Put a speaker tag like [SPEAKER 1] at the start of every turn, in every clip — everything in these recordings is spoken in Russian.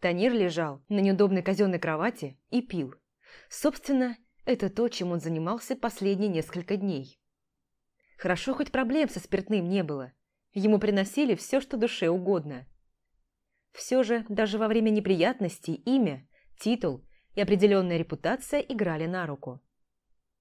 [SPEAKER 1] Танир лежал на неудобной казенной кровати и пил. Собственно, это то, чем он занимался последние несколько дней. Хорошо, хоть проблем со спиртным не было. Ему приносили все, что душе угодно. Все же, даже во время неприятностей имя, титул и определенная репутация играли на руку.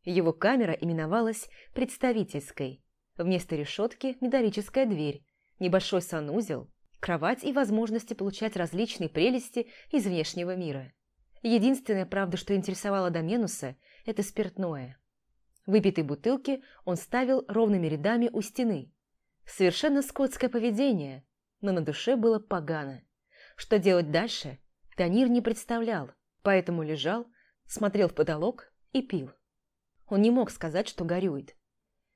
[SPEAKER 1] Его камера именовалась «представительской». Вместо решетки – металлическая дверь, небольшой санузел, кровать и возможности получать различные прелести из внешнего мира. Единственное, правда, что интересовало Доменуса – это спиртное. Выпитые бутылки он ставил ровными рядами у стены. Совершенно скотское поведение, но на душе было погано. Что делать дальше, Танир не представлял, поэтому лежал, смотрел в потолок и пил. Он не мог сказать, что горюет.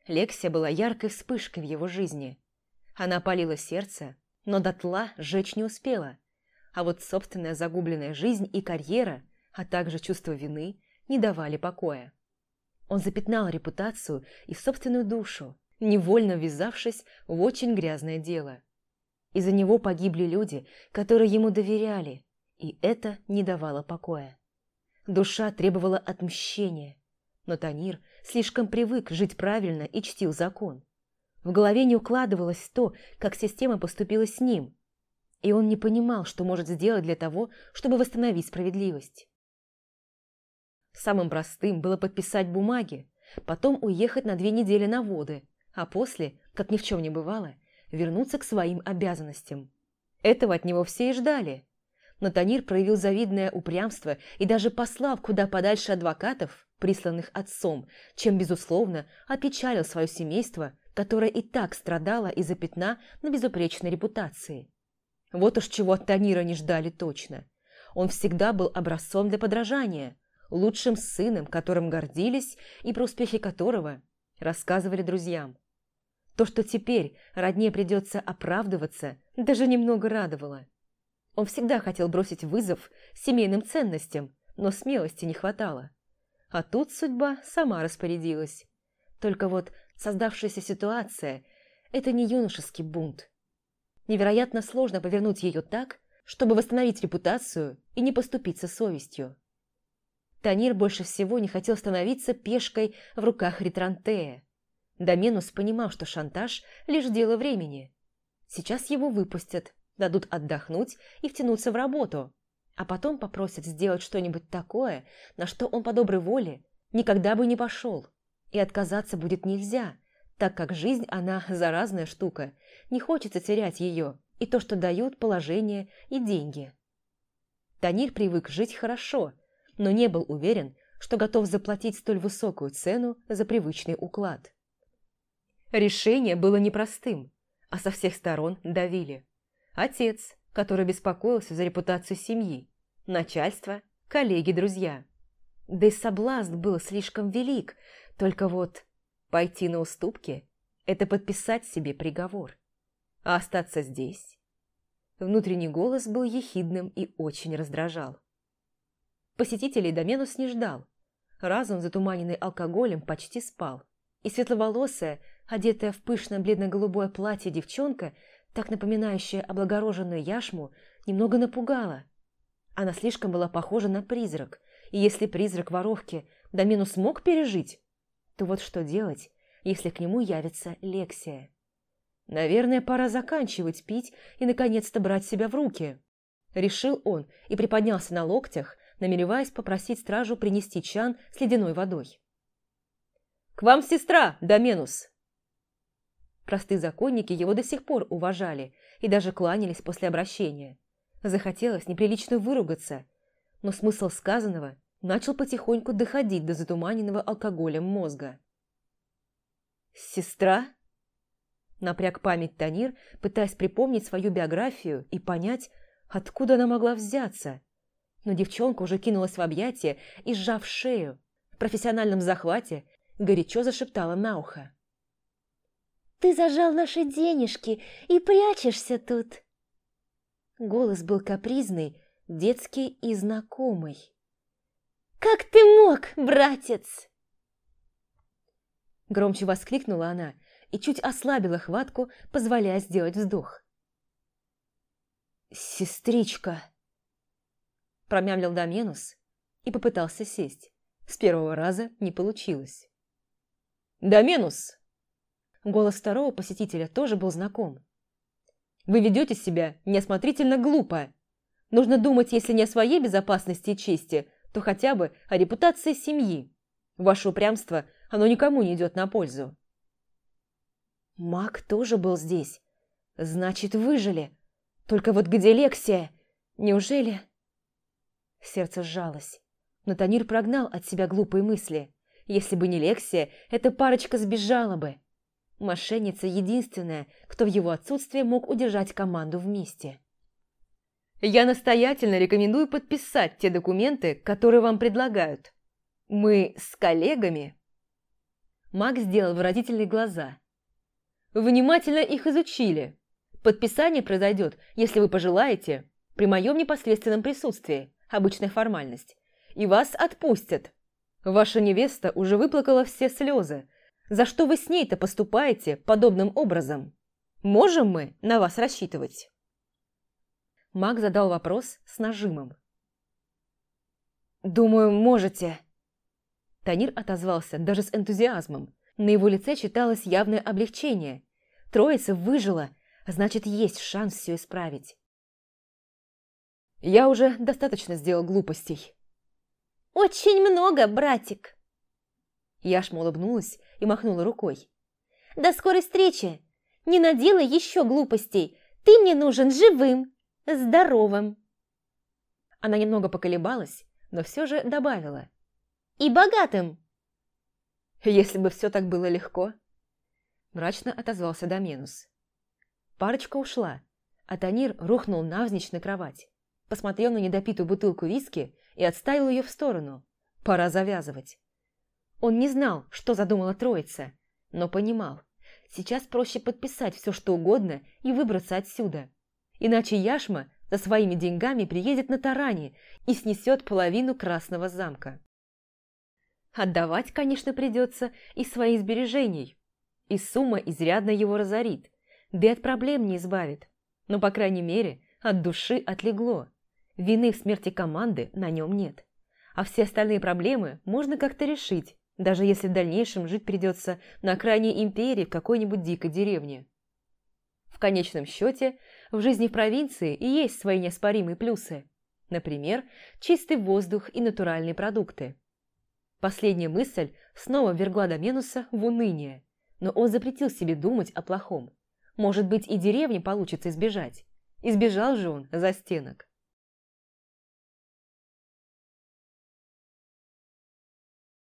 [SPEAKER 1] Лексия была яркой вспышкой в его жизни. Она опалила сердце, но дотла жечь не успела. А вот собственная загубленная жизнь и карьера, а также чувство вины не давали покоя. Он запятнал репутацию и собственную душу, невольно ввязавшись в очень грязное дело. Из-за него погибли люди, которые ему доверяли, и это не давало покоя. Душа требовала отмщения, но Танир слишком привык жить правильно и чтил закон. В голове не укладывалось то, как система поступила с ним, и он не понимал, что может сделать для того, чтобы восстановить справедливость. Самым простым было подписать бумаги, потом уехать на две недели на воды, а после, как ни в чем не бывало, вернуться к своим обязанностям. Этого от него все и ждали. Но Танир проявил завидное упрямство и даже послал куда подальше адвокатов, присланных отцом, чем, безусловно, опечалил свое семейство, которое и так страдало из-за пятна на безупречной репутации. Вот уж чего от Танира не ждали точно. Он всегда был образцом для подражания, лучшим сыном, которым гордились и про успехи которого рассказывали друзьям. То, что теперь родне придется оправдываться, даже немного радовало. Он всегда хотел бросить вызов семейным ценностям, но смелости не хватало. А тут судьба сама распорядилась. Только вот создавшаяся ситуация – это не юношеский бунт. Невероятно сложно повернуть ее так, чтобы восстановить репутацию и не поступиться совестью. Танир больше всего не хотел становиться пешкой в руках Ритрантея. Доменус понимал, что шантаж – лишь дело времени. Сейчас его выпустят, дадут отдохнуть и втянуться в работу, а потом попросят сделать что-нибудь такое, на что он по доброй воле никогда бы не пошел. И отказаться будет нельзя, так как жизнь, она заразная штука, не хочется терять ее и то, что дают положение и деньги. Танир привык жить хорошо, но не был уверен, что готов заплатить столь высокую цену за привычный уклад. Решение было непростым, а со всех сторон давили. Отец, который беспокоился за репутацию семьи, начальство, коллеги, друзья. Да и соблазн был слишком велик, только вот пойти на уступки – это подписать себе приговор. А остаться здесь? Внутренний голос был ехидным и очень раздражал. Посетителей Доменус не ждал. Разум, затуманенный алкоголем, почти спал. И светловолосая, одетая в пышное бледно-голубое платье девчонка, так напоминающая облагороженную яшму, немного напугала. Она слишком была похожа на призрак, и если призрак воровки Домену смог пережить, то вот что делать, если к нему явится Лексия? Наверное, пора заканчивать пить и наконец-то брать себя в руки. Решил он и приподнялся на локтях, намереваясь попросить стражу принести чан с ледяной водой. «К вам сестра, Доменус!» Простые законники его до сих пор уважали и даже кланялись после обращения. Захотелось неприлично выругаться, но смысл сказанного начал потихоньку доходить до затуманенного алкоголем мозга. «Сестра?» Напряг память Танир, пытаясь припомнить свою биографию и понять, откуда она могла взяться. Но девчонка уже кинулась в объятия и, сжав шею, в профессиональном захвате, горячо зашептала на ухо.
[SPEAKER 2] «Ты зажал наши денежки и прячешься тут!»
[SPEAKER 1] Голос был капризный, детский и знакомый.
[SPEAKER 2] «Как ты мог, братец?»
[SPEAKER 1] Громче воскликнула она и чуть ослабила хватку, позволяя сделать вздох. «Сестричка!» промямлил Доменус и попытался сесть. С первого раза не получилось. «Доменус!» Голос второго посетителя тоже был знаком. «Вы ведете себя неосмотрительно глупо. Нужно думать, если не о своей безопасности и чести, то хотя бы о репутации семьи. Ваше упрямство, оно никому не идет на пользу». Маг тоже был здесь. Значит, выжили. Только вот где Лексия? Неужели... Сердце сжалось. Но Танир прогнал от себя глупые мысли. Если бы не Лексия, эта парочка сбежала бы. Мошенница единственная, кто в его отсутствие мог удержать команду вместе. Я настоятельно рекомендую подписать те документы, которые вам предлагают. Мы с коллегами. Маг сделал выразительные глаза. Внимательно их изучили. Подписание произойдет, если вы пожелаете, при моем непосредственном присутствии, обычная формальность, и вас отпустят. Ваша невеста уже выплакала все слезы. За что вы с ней-то поступаете подобным образом? Можем мы на вас рассчитывать?» Маг задал вопрос с нажимом. «Думаю, можете». Танир отозвался даже с энтузиазмом. На его лице читалось явное облегчение. Троица выжила, а значит, есть шанс все исправить. Я уже достаточно сделал глупостей.
[SPEAKER 2] «Очень много, братик!»
[SPEAKER 1] Яшма улыбнулась и махнула рукой.
[SPEAKER 2] «До скорой встречи! Не наделай еще глупостей! Ты мне нужен живым, здоровым!»
[SPEAKER 1] Она немного поколебалась, но все же добавила.
[SPEAKER 2] «И богатым!»
[SPEAKER 1] «Если бы все так было легко!» Мрачно отозвался Доменус. Парочка ушла, а Танир рухнул навзничь на кровать посмотрел на недопитую бутылку виски и отставил ее в сторону. Пора завязывать. Он не знал, что задумала троица, но понимал. Сейчас проще подписать все, что угодно и выбраться отсюда. Иначе Яшма за своими деньгами приедет на таране и снесет половину Красного замка. Отдавать, конечно, придется из своих сбережений. И сумма изрядно его разорит, да и от проблем не избавит. Но, по крайней мере, от души отлегло. Вины в смерти команды на нем нет. А все остальные проблемы можно как-то решить, даже если в дальнейшем жить придется на окраине империи в какой-нибудь дикой деревне. В конечном счете, в жизни в провинции и есть свои неоспоримые плюсы. Например, чистый воздух и натуральные продукты. Последняя мысль снова вергла Доменуса в уныние, но он запретил себе думать о плохом. Может быть, и деревни получится избежать. Избежал же он за стенок.